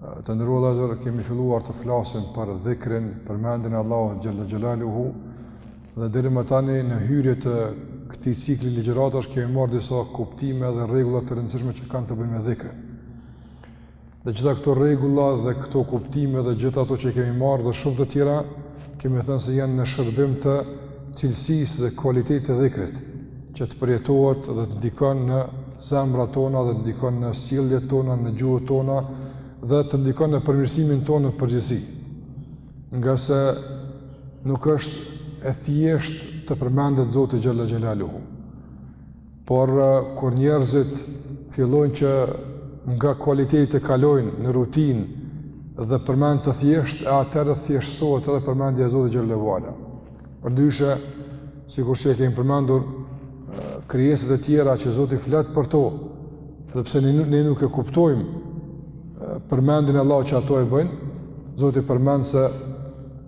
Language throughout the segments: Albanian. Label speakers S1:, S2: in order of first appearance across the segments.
S1: Të nderuar vëllezër, kemi filluar të flasim për dhikrin, përmendjen e Allahut xhele xhelaluhu, dhe deri më tani në hyrje të këtij cikli ligjëratash kemi marrë disa kuptime dhe rregulla të rëndësishme që kanë të bëjnë me dhikrin. Dhe gjitha këto rregulla dhe këto kuptime dhe gjithë ato që kemi marrë dhe shumë të tjera, kemi thënë se janë në shërbim të cilësisë dhe kualitetit të dhikrit, që të përjetohet dhe të ndikon në zemrat tona dhe të ndikon në sjelljet tona, në gjuhët tona dhe të ndikon në përmirësimin tonë në përgjithësi. Ngase nuk është e thjesht të përmendet Zoti xhele xhelaluhu. Por kur njerëzit fillojnë që nga kualiteti të kalojnë në rutinë dhe përmendje të thjesht, e atëherë thjeshtësohet edhe përmendja e Zotit xhele ue ala. Përndryshe, sikur që e kemi përmendur, krijesat e tjera që Zoti flet për to, dhe pse ne nuk e kuptojmë përmendjen e Allahut që ato e bëjnë, Zoti përmend se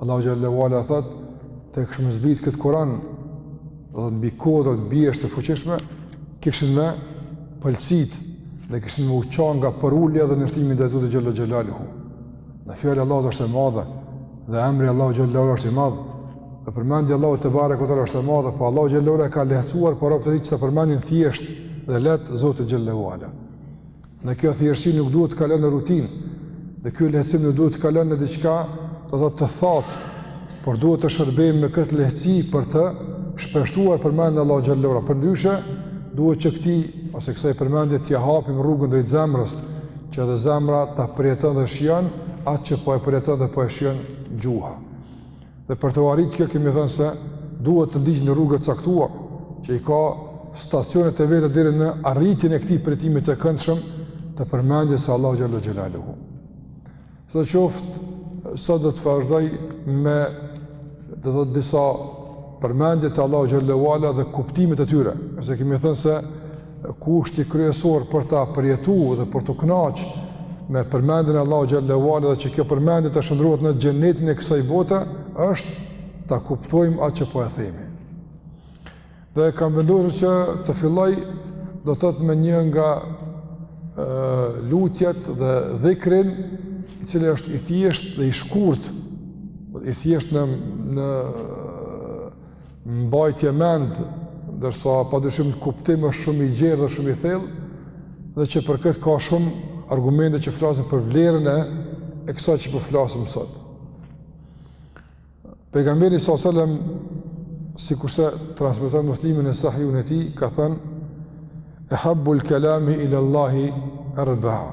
S1: Allahu xhele ue ala thotë ta kishim zbrit kët Kur'an do të mbi kodrat bjeshkët e fuqishme kishin me pëlcit dhe kishin me u ça nga përulja dhe nënshtrimi ndaj Zotit xhele xhelaluhu. Dhe fjala e Allahut është e madhe dhe emri i Allahut xhele ue ala është i madh dhe përmendja e Allahut tebareke ue teala është e madhe po Allahu xhele ue ala e ka lehtësuar për robt e tij që ta përmendin thjesht dhe lehtë Zotin xhele ue ala. Dhe kjo thjeshtësi nuk duhet të kalon në rutinë. Dhe ky lehtësim nuk duhet të kalon në diçka, do të thotë të thatë, por duhet të shërbehemi me këtë lehtësi për të shpeshtuar përmendjen e Allahut xhele ue ala. Përndryshe, duhet që këtij ose kësaj përmendje t'ia hapim rrugën drejt zemrës, që edhe zemra ta përjeton dhe shijon atë që po e përjeton dhe po e shijon gjuha. Dhe për t'u arritur kjo kemi thënë se duhet të ndjekim rrugë të caktuar që i ka stacionet e veta deri në arritjen e këtij përjetimi të këndshëm të përmendjes së Allahut xhele xhelaluhu. Sidoqoftë sot do të vazhdoj me do të thotë disa përmendje të Allahut xhele ue ala dhe kuptimet e tyre, ose kemi thënë se Kushti kryesor për ta përjetuar dhe për t'u kënaqur me përmendjen e Allahut xhele ue ala dhe që kjo përmendje të shndërrohet në xhenetin e kësaj bote është ta kuptojmë atë që po e themi. Dhe kam vendosur që të filloj do të thotë me një nga lutjet dhe dhikrin i cili është i thjesht dhe i shkurt i thjesht në në Mbajtje mend, ndërsa pa dyshim në kuptim është shumë i gjerë dhe shumë i thellë, dhe që për këtë ka shumë argumente që flasin për vlerën e e kësaj që po flasim sot. Pejgamberi s.a.s. sikurse transmeton Muslimi në Sahihun e tij, ka thënë, ehabbu l'kelami ila Allahi erba'a.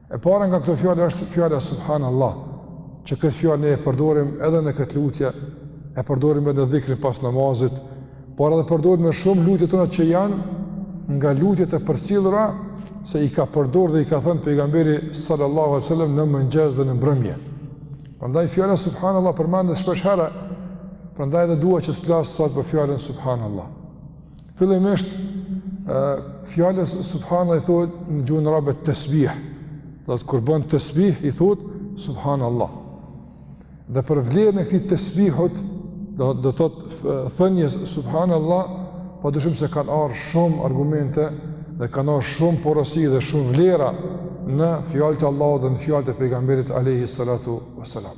S1: E para nga këto fjalë është fjala subhanallah, që këtë fjalë ne e përdorim edhe në këtë lutje, e përdorim edhe në dhikrin pas namazit, por edhe përdorim në shumë lutje tona që janë nga lutjet e përcjellura se i ka përdorur dhe i ka thënë pejgamberi sallallahu alajhi wasallam në mëngjes dhe në mbrëmje. Prandaj fjala subhanallah përmendet shpesh herë. Prandaj edhe dua që të flas sot për fjalën subhanallah. Fillimisht, fjalës subhanallah i thuhet në gjuhën arabe tesbih, do të thot kur bën tesbih, i thuhet subhanallah. Dhe për vlerën e këtij tesbihut, do të thot thënies subhanallah, pa dyshim se kanë ardh shumë argumente, dhe kanë ardh shumë porosi dhe shumë vlera në fjalët e Allahut dhe në fjalët e pejgamberit Alejhi Salatu Veselam.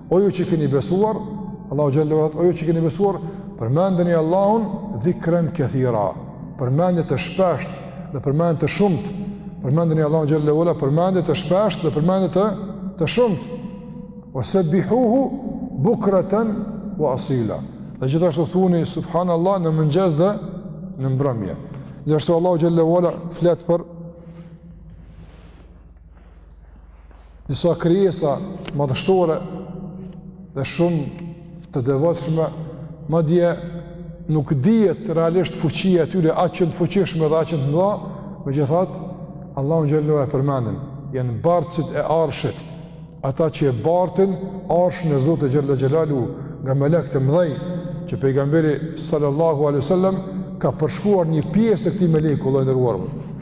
S1: O ju që keni besuar, Allahu xhelle ue ala thot, o ju që keni besuar, përmendni Allahun dhikran kathira. Përmendje të shpeshtë dhe përmendje të shumtë. Përmendni Allahun xhelle ue ala, përmendje të shpeshtë dhe përmendje të të shumtë. Wa sabbihuhu bukratan wa asila. Dhe gjithashtu thuni subhanallah në mëngjes dhe në mbrëmje. Gjithashtu Allahu xhelle ue ala flet për Disa krijesa madhështore dhe shumë të devotshme, madje nuk dihet realisht fuqia e tyre aq janë të fuqishme dhe aq janë të mëdha, megjithatë Allahu xhelle ue ala i përmend, janë bartësit e arshit, ata që e bartin arshin e Zotit xhelle xhelaluhu nga melekët e mëdhej, që pejgamberi sallallahu alaihi wasallam ka përshkruar një pjesë e këtij meleku të nderuar.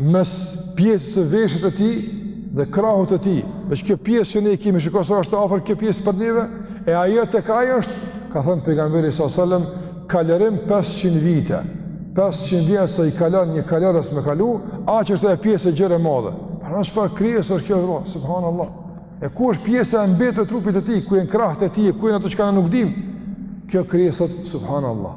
S1: mes pjesës së veshit të tij dhe krahut të tij, veç kjo pjesë që ne i kemi, shiko sa është afër kjo pjesë për neve, e ajo tek ai është, ka thënë pejgamberi sa selam, kalorim 500 vite. 500 vite sa i kalon një kalorës me kalu, aq është ajo pjesë e gjerë e madhe. Pra çfarë krijese është kjo vëlla, subhanallah. E ku është pjesa e mbetur e trupit të tij, ku janë krahët e tij, ku janë ato çka ne nuk dim. Kjo krijesë thot subhanallah.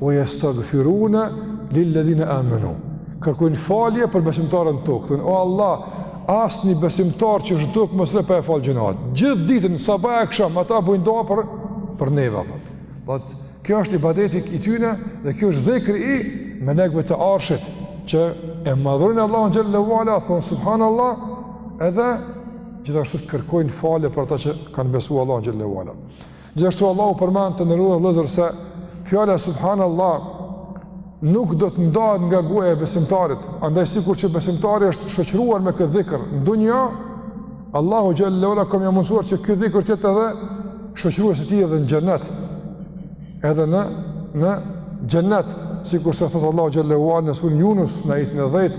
S1: Ue jestagfirune lil-ledhine amenu. Kërkojnë falje për besimtarët në tokë. Thonë, o Allah, asnjë besimtar që është në tokë mos e le pa i falë gjynahet. Gjithë ditën, sabah e aksham, ata bojnë dua për, për neva. Për. Kjo është ibadeti i tyne dhe kjo është dhikri i melekve të arshit që e madhërojnë Allahun xhelle ue ala, thonë subhanallah, edhe gjithashtu të kërkojnë falje për ata që kanë besu Allahun xhelle ue ala. Gjithashtu Allahu përmend të nderuar vëllezër se fjala subhanallah nuk do të ndahet nga goja e besimtarit. Andaj sikur që besimtari është shoqëruar me këtë dhikr, në dunja Allahu xhelle ue ala ka me ia mundësuar që ky dhikr të jetë edhe shoqërues i tij edhe në xhennet. Edhe në në xhennet, sikur se thot Allahu xhelle ue ala në suren Junus në ajetin e 10,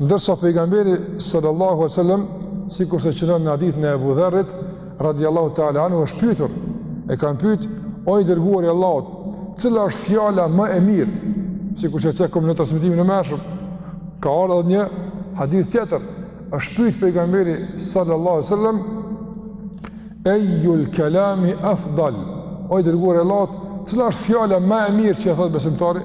S1: Ndërsa pejgamberi sallallahu alaihi wasallam, sikur se qëndron në hadithin e Ebu Dherrit radhiyallahu ta'ala anhu është pyetur, e kanë pyet o i dërguari i Allahut, cila është fjala më e mirë, sikur se cekëm në transmetimin e mëhershëm, ka ardhur një hadith tjetër, është pyet pejgamberi sallallahu alaihi wasallam Ejjul kelami afdal O i dërguari i Allahut cila është fjala më e mirë që e thotë besimtari?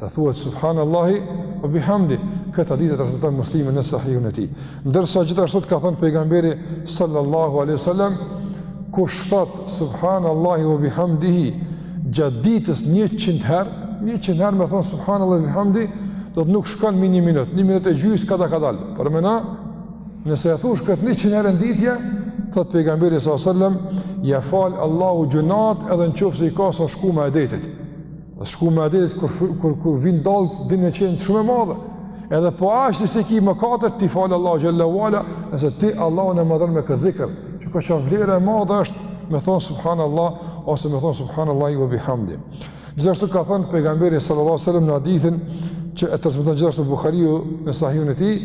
S1: Të thuhet subhanallahi wa bihamdi. Këtë hadith e transmeton Muslimi në Sahihun e tij. Ndërsa gjithashtu ka thënë pejgamberi sallallahu alaihi wasallam, kush thot subhanallahi wa bihamdihi gjatë ditës 100 herë, 100 herë me thon subhanallahi wa bihamdi, dot nuk shkon më 1 minutë, 1 minutë e gjysmë kadalkadal. Po mana, nëse e thush këtë 100 herë në ditë, thot pejgamberi sallallahu alaihi wasallam, ja fal Allahu gjunat edhe nëse i ka sa shkuma e detit. Dhe shkuma e detit, kur, kur, kur vijnë dallgët, din me qenë shumë e madhe. Edhe po aq nëse i ki mëkatet, t'i fal Allahu xhelle ve ala, nëse ti Allahun e madhëron me këtë dhikër. Çika vlerë e madhe është me thonë Subhanallah, ose me thonë Subhanallahi wa bihamdi. Gjithashtu ka thënë pejgamberi sallallahu sallam në hadithin, që e transmeton gjithashtu Bukhariu në sahihun e tij,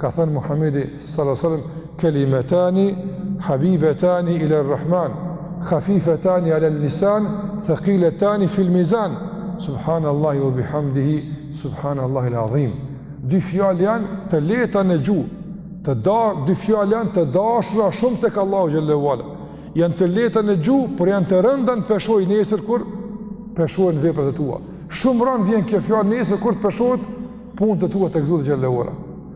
S1: ka thënë Muhammedi Sallallahu alaihi wasallam kelimetani habibetani ila ar-rahman khafifetani ala al-lisan thaqiletani fi al-mizan subhanallahi wa bihamdihi subhanallahi al-azim dy fjalë janë të lehta në gjuhë të da dy fjalë janë të dashura shumë tek Allahu xhelle ve ala janë të lehta në gjuhë por janë të rënda në peshojë nesër kur peshohen veprat e tua shumë rënd vjen kjo fjalë nesër kur të peshohet punët e tua tek Zoti xhelle ve ala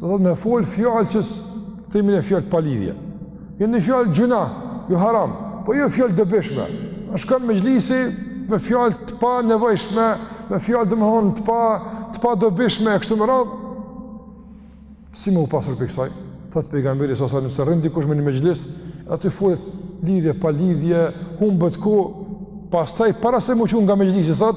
S1: Domethon me fol fjalë që themi ne fjalë pa lidhje. Jo ni fjalë gjunah, jo haram, po jo fjalë të dobishme. E shkon mexhlisi me fjalë të panevojshme, me fjalë domthon të pa të padobishme kështu me radhë. Si me u pastru prej kësaj? Thot pejgamberi sallallahu sallam nëse rrin dikush me një mexhlis, aty folet lidhje pa lidhje, humbet koha pastaj para se me u çu nga mexhlisi thot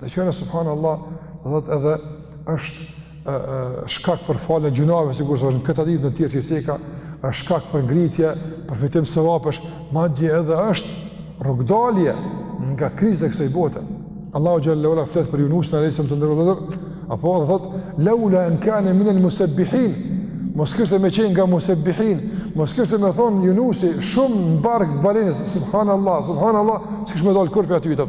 S1: Dhe qëra subhanallah, dhe thot edhe është e, e, shkak për falje gjunave, sikurse është në këto hadithe tjera që i ceka, është shkak për ngritje, për fitim sevapesh, madje edhe është rrugdalje nga krizat e kësaj bote. Allahu xhelle ve ala flet për Junusin alejhi selam të ndërëdhër, apo dhe thot, laula ennehu kane minel musebbihin, mos kishte me qenë nga musebbihin, mos kishte me thonë Junusi, shumë në bark të balenës, subhanallah, subhanallah, s'kishte me dalë kërpja të vitë,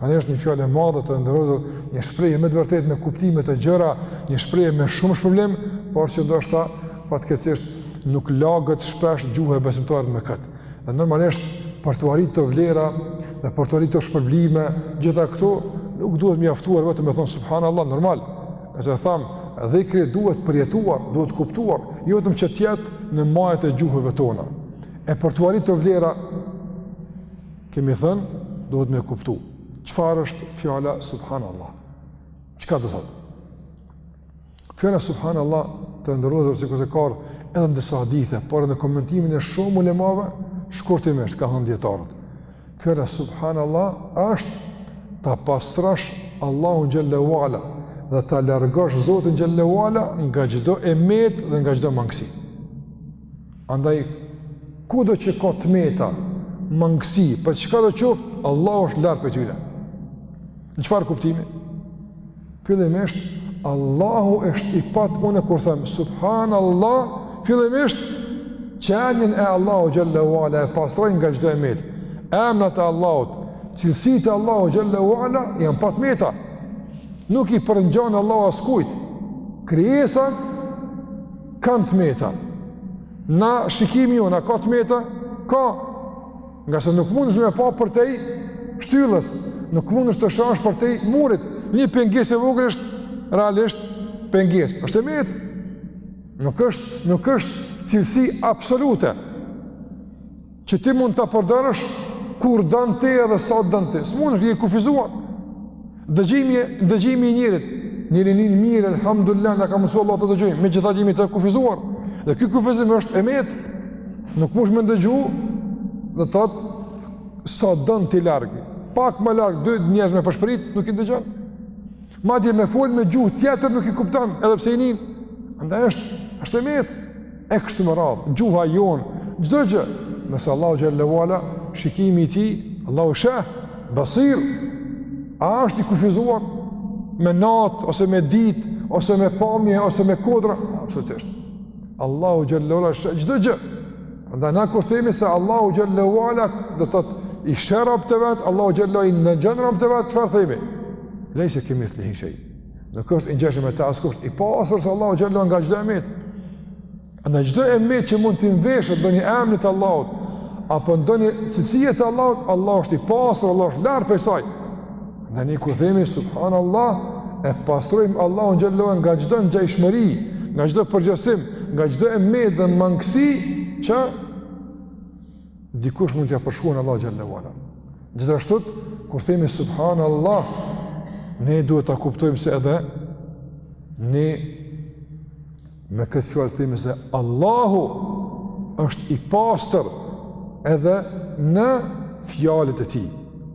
S1: Ani është një fjalë e madhe të nderuar, një shprehje me të vërtetë me kuptime të gjëra, një shprehje me shumë shpërblim, por që ndoshta fatkeqësisht nuk laget shpesh gjuha e besimtarit me kët. Dhe normalisht për të arritur te vlera dhe për të arritur shpërblime, gjithë këto nuk duhet mjaftuar vetëm me thënë subhanallah normal. Siç thamë, dhikri duhet përjetuar, duhet kuptuar, jo vetëm që të jetë në majat e gjuhëve tona. E për të arritur te vlera Kemi thënë, duhet me kuptu, çfarë është fjala Subhanallah? Çka të thotë? Fjala Subhanallah të nderuar sikurse ka ardh edhe në disa hadithe, por edhe në komentimin e shumë ulemave, shkurtimisht, kanë thënë dijetarët. Fjala Subhanallah është ta pastrosh Allahun xhelle ue ala dhe ta largosh Zotin xhelle ue ala nga çdo e metë dhe nga çdo mangësi. Andaj, kudo që ka të meta, mangësi, për çkado qoftë, Allahu është larg prej tyre. Në çfarë kuptimi? Fillimisht, Allahu është i pa t... unë kur them, Subhan Allah, fillimisht, qenien e Allahut xhelle ue ala, e pastrojmë nga çdo e metë. Emnat e Allahut, cilësitë e Allahut xhelle ue ala, janë pa të meta. Nuk i përngjan Allahu askujt. Krijesat, Kanë të meta. Na shikimi jonë, a ka të meta? Ka. Nga se nuk mundesh me pa përtej shtyllës, nuk mundesh të shohësh përtej murit. Një pengesë e vogër është realisht pengesë. është e metë. Nuk është, nuk është cilësi absolute. Që ti mund ta përdorësh kur don ti edhe sa don ti. S'mundesh, je i kufizuar. Dëgjimi, dëgjimi i njerit, njeri nin mirë, alhamdulillah, na ka mundësu Allahu të dëgjojmë, megjithatë jemi të kufizuar. Dhe ky kufizim është e metë, nuk munesh me ndëgju, do të thotë, sa don ti larg. Pak ma larg, dy njerëz me pëshpërit, nuk i ndëgjon. Madje me fol me gjuhë tjetër nuk i kupton, edhe pse i nin. Andaj është, është e metë. e kështu me radhë, gjuha jonë, çdo gjë, ndërsa Allahu xhelle ue ala, shikimi i tij, Allahu sheh, Basir, a është i kufizuar me natë, ose me ditë, ose me pamje, ose me kodra, absolutisht. Allahu xhelle ue ala sheh, çdo gjë, andaj na kur themi se Allahu xhelle ue ala, do të thotë i sheh robt e vet, Allahu xhelle ue ala i ndëgjon robt e vet, çfarë themi? Lejse kemithlihi shej. Nuk është i ngjashëm me të askush. I pastër është Allahu xhelle ue ala nga çdo e metë. Andaj çdo e metë që mund t'i mveshet ndonjë emnit të Allahut apo ndonjë cilësie të Allahut, Allahu është i pastër, Allahu është larg prej saj. Andaj kur themi subhanallahu e pastrojmë Allahun xhelle ue ala nga çdo ngjashmëri, nga çdo përngjasim, nga çdo e metë dhe mangësi që dikush mund t'ja përshkruan Allahu xhelle ue ala. Gjithashtu kur themi subhanallah, ne duhet ta kuptojmë se edhe ne me këtë fjalë themi se Allahu është i pastër edhe në fjalët e tij.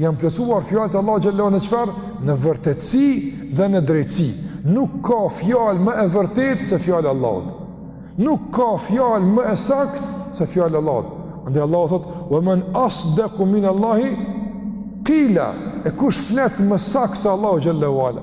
S1: Janë plotësuar fjalët e Allahut xhelle ue ala në çfarë? Në vërtetësi dhe në drejtësi. Nuk ka fjalë më e vërtetë se fjala e Allahut. Nuk ka fjalë më e saktë se fjala e Allahut. Andaj Allahu thotë: "Wa man asdaqu min Allahi qila." E kush flet më saktë se Allahu xhelle ue ala?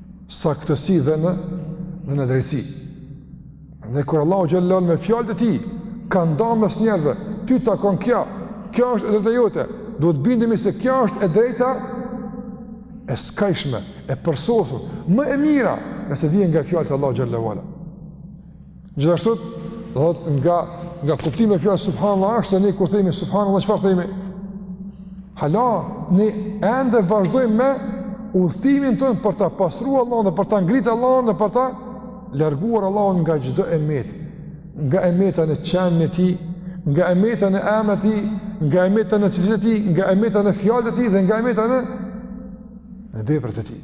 S1: saktësi dhe në dhe në drejtësi. Dhe kur Allahu xhelle ue ala me fjalët e tij ka nda mes njerëzve, ty takon kjo, kjo është e drejta jote. Duhet të bindemi se kjo është e drejta e skajshme, e përsosur, më e mira nëse vjen nga fjalët e Allahu xhelle ue ala. Gjithashtu, do të thotë, nga, nga kuptimet e fjalës subhanallah është se ne kur themi subhanallah, çfarë themi? Hala, ne ende vazhdojmë me udhëtimin tonë për ta pastruar Allahun dhe për ta ngritë Allahun dhe për ta larguar Allahun nga çdo e metë, nga e meta në qenien e tij, nga e meta në emrat e tij, nga e meta në cilësitë e tij, nga e meta në fjalët e tij dhe nga e meta në në veprat e tij.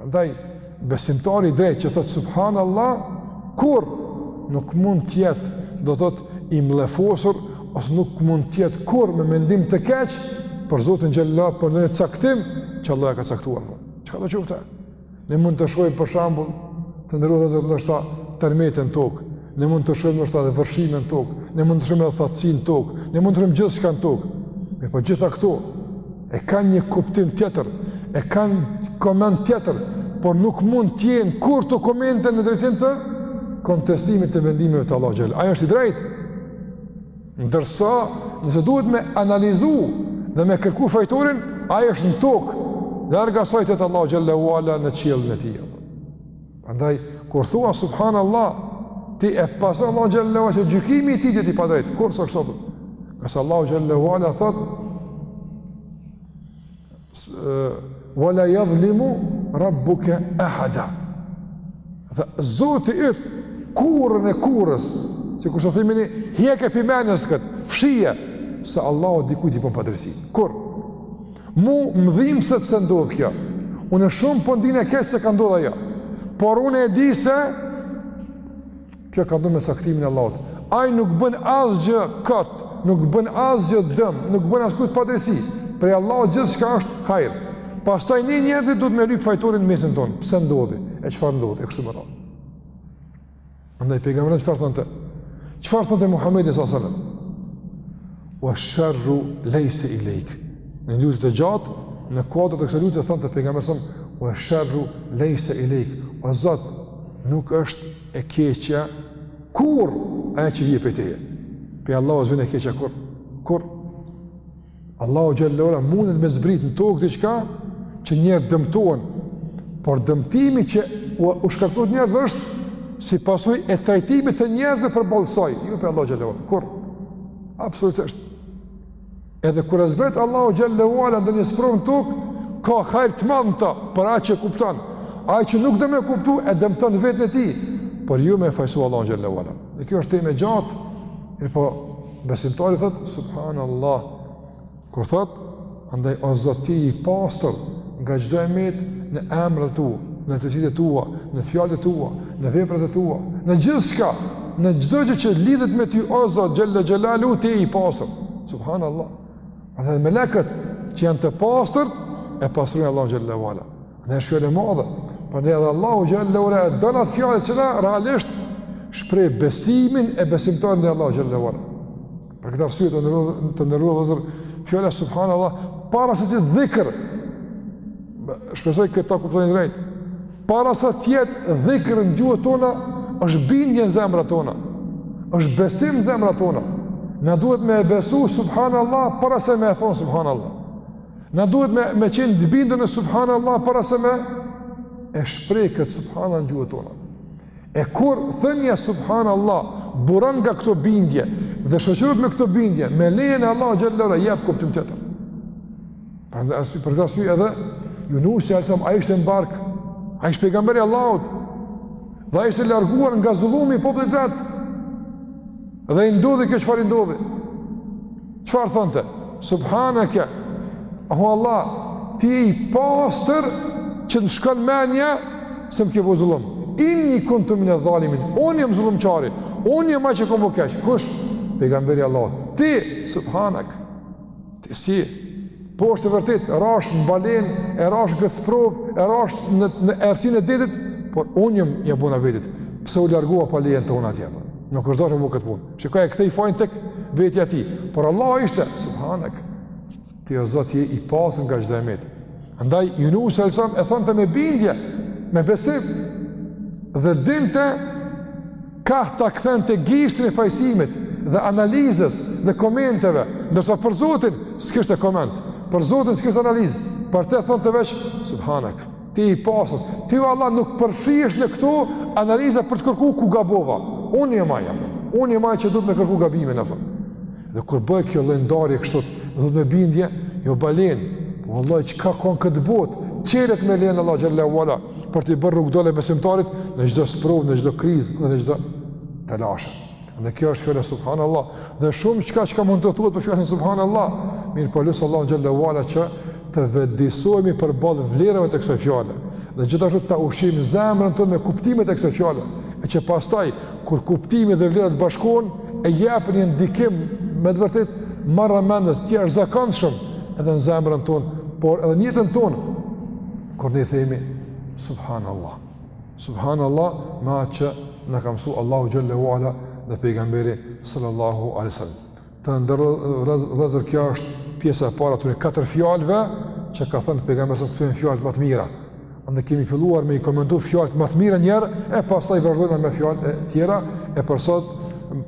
S1: Andaj, besimtari i drejtë që thotë Subhan Allah, kurrë nuk mund të jetë, do të thotë, i mllefosur, ose nuk mund të jetë kurrë me mendim të keq, për Zotin xhelle ue ala, për ndonjë caktim, që Allahu e ka caktuar. Çkado qoftë. Ne mund të shohim për shembull, të nderuar vëllezër, ndoshta tërmete në tokë, ne mund të shohim ndoshta edhe vërshime në tokë, ne mund të shohim edhe thatësi në tokë, ne mund të shohim gjithçka në tokë. Mirëpo gjitha këto, e kanë një kuptim tjetër, e kanë koment tjetër, por nuk mund të jenë kurrë ato komente në drejtim të kontestimit të vendimeve të Allahu xhel. Ai është i drejtë. Ndërsa, nëse duhet me analizu dhe me kërku fajtorin, ai është në tokë, larg asaj të jetë Allahu xhelle ue ala në qiellin e tij. Andaj, kur thua Subhanallah, ti e pastron Allahun xhelle ue ala që gjykimi i tij të jetë i padrejtë, kurrë s'është kështu. Pse? Ngase Allahu xhelle ue ala thotë, Vala jadhlimu rabbuke ahada. Dhe Zoti yt, kurrën e kurrës, sikurse themi ne, hjeke pi menës këtë, fshije, se Allahu dikujt i bon padrejtësi. Kurrë. Mu më dhimbset pse ndodh kjo. Unë shumë po ndin e keq se ka ndodh ajo. Por unë e di se kjo ka ndodh me caktimin e Allahut. Ai nuk bën asgjë kot, nuk bën asgjë dëm, nuk bën askujt padrejtësi. Prej Allahut gjithçka është hajr. Pastaj ne njerëzit duhet me lyp fajtorin mesin ton. Pse ndodhi? E çfarë ndodhi? E kështu me radhë. Andaj pejgamberi çfarë thonte? Çfarë thonte Muhamedi sallallahu alaihi wasallam? Wa sharru laysa ilayk. Në lutje të gjatë, në kuadër të kësaj lutje thonte pejgamberi sallallahu alaihi wasallam, "Wa sharru laysa ilayk." O Zot, nuk është e keqja kurrë ajo që vjen prej teje. Pej Allahu s'vjen e keqja kurrë kurrë Allahu xhelle ue ala mundet me zbrit në tokë diçka që njerëz dëmtohen, por dëmtimi që u shkaktohet njerëzve është si pasojë e trajtimit të njerëzve përballë saj, jo pej Allahu xhelle ue ala. Kurrë absolutisht edhe kur e zbret Allahu xhelle ue ala ndonjë sprovë në tokë, ka hajr të madh në to, por ai që e kupton, ai që nuk do me kuptu e dëmton veten e tij, por jo me e fajsu Allahun xhelle ue ala. Dhe kjo është temë e gjatë, mirëpo Besimtari thot subhanallahu kur thot andaj o Zot ti i pastër nga çdo e met në emrat e tua, në cilësitë e tua, në fjalët e tua, në veprat e tua, në gjithçka, në çdo gjë që lidhet me ty o Zot xhelle xhelaluhu ti i pastër. Subhanallahu. Andaj melekët që janë të pastër e pastrojnë Allahun xhelle ue ala. Dhe është fjalë e madhe, prandaj edhe Allahu xhelle ue ala e don atë fjalë që na realisht shpreh besimin e besimtarit ndaj Allahu xhelle ue ala. Për këtë arsye të nderuar, të nderuar vëllezër, fjala subhanallah, para se të jetë dhikër, shpresoj këtë ta kuptoni drejt, para se të jetë dhikër në gjuhët tona, është bindje në zemrat tona, është besim në zemrat tona, na duhet me besu subhanallah, para se me e thonë subhanallah. Na duhet me, me qenë të bindur në Subhanallah para se me e shpreh këtë Subhanallah në gjuhët tona. E kur thënia Subhanallah buron nga këto bindje dhe shoqërohet me këto bindje, me lejën e Allahut xhelle ue ala, jep kuptim tjetër. Për këtë arsye, prandaj edhe Junusi alejhi selam ai ishte në bark, ai ishte pejgamber i Allahut, dhe ai ishte larguar nga zullumi i popullit vet, Dhe i ndodhi kjo çfarë i ndodhi? Çfarë thonte? Subhanaka. O Allah, ti je i pastër që më shkon mendja se më ke bo zullum. Inni kuntu min adh-dhalimin. Unë jam zullumçari. Unë jam ai që kam bo keq. Kush? Pejgamberi Allah. Ti, subhanak. Ti si, po është e vërtetë, rashë në balenë, e rashë në këtë sprovë, e rashë në, në errësirën e detit, por unë jam, ia bona vetit, pse u largova pa lejen tënde, ti po nuk urdhnove me bo këtë punë, shiko e kthen fajin tek vetja e tij, por Allahu ishte, subhanak, ti o Zot je i pastër nga çdo e metë, Andaj Junusi alejhi selam e thonte me bindje, me besim dhe dinte kah ta kthente gishtin e fajësimit dhe analizës dhe komenteve, ndërsa për Zotin s'kishte koment, për Zotin s'kishte analizë, për te thonte veç, subhanak, ti i pastër, ti o Allah nuk përfshihesh në këto analiza për të kërku ku gabova, unë jam ai, unë jam ai që duhet me kërku gabimin, në Dhe kur bëhet kjo lloj ndarje kështu, thuhet me bindje, jo balenë. Po vallahi çka ka në këtë botë çelet me leje të Allahut xhel-le ue ala për t'i bërë rrugëdalje besimtarit në çdo sprovë, në çdo krizë dhe në çdo telashe. Dhe kjo është fjala subhanallah dhe shumë çka çka mund të thuhet për fjalën subhanallah. Mirëpo lus Allahun xhel-le ue ala që të vetëdijesohemi përballë vlerave të kësaj fjale dhe gjithashtu ta ushqejmë zemrën tonë me kuptimet e kësaj fjale e që pastaj Kur kuptimi dhe vlerat bashkohen, e japin një ndikim me të vërtetë marramendës, të jashtëzakonshëm edhe në zemrën tonë, por edhe në jetën tonë, kur ne themi, Subhanallah, Subhanallah, me atë që na ka mësu Allahu xhel-le ue ala dhe pejgamberi sallallahu alejhi ue selem. Të nderuar vëllezër kjo është pjesa e para e atyre katër fjalëve që ka thënë pejgamberi a.s. këto janë fjalët më të mira. Andaj kemi filluar me i komentu fjalët më të mira njëherë, e pastaj vazhdojmë me fjalët e tjera, e për sot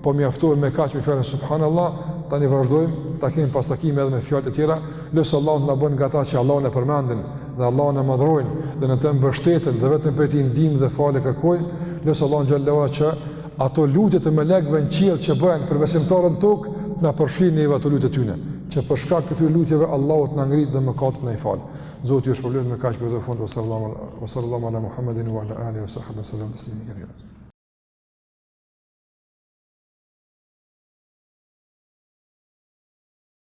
S1: po mjaftohemi me kaq me fjalën Subhanallah, tani vazhdojmë takim pas takimi edhe me fjalët e tjera, lus Allahun të na bën nga ata që Allahun e përmendin dhe Allahun e madhërojnë dhe në të mbështeten dhe vetëm prej tij ndihmë dhe falje kërkojnë, lus Allahun xhel-le që Ato lutje të melekëve në qiell që bëhen për besimtarët në tokë na përfshin neve ato lutje të tyne, që për shkak të këtyre lutjeve Allahu të na ngritë dhe mëkatet të na i falë. Zoti ju shpërbleftë me kaq përfundojmë sallallahu alaihi wa sallam ala Muhammedin wa ala alihi wa sahbihi sallam taslimin e kathir.